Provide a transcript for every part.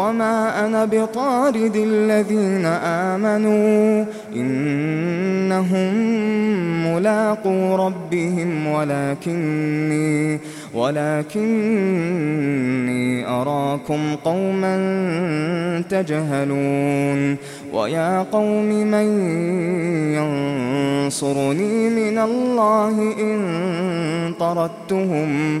وما أنا بطارد الذين آمنوا إنهم ملاقو ربهم ولكني ولكني أراكم قوما تجهلون ويا قوم من ينصرني من الله إن طردتهم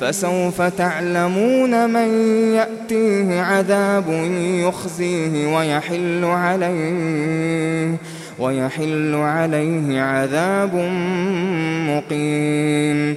فسوف تعلمون من يأتيه عذاب يخزيه ويحل عليه ويحل عليه عذاب مقيم.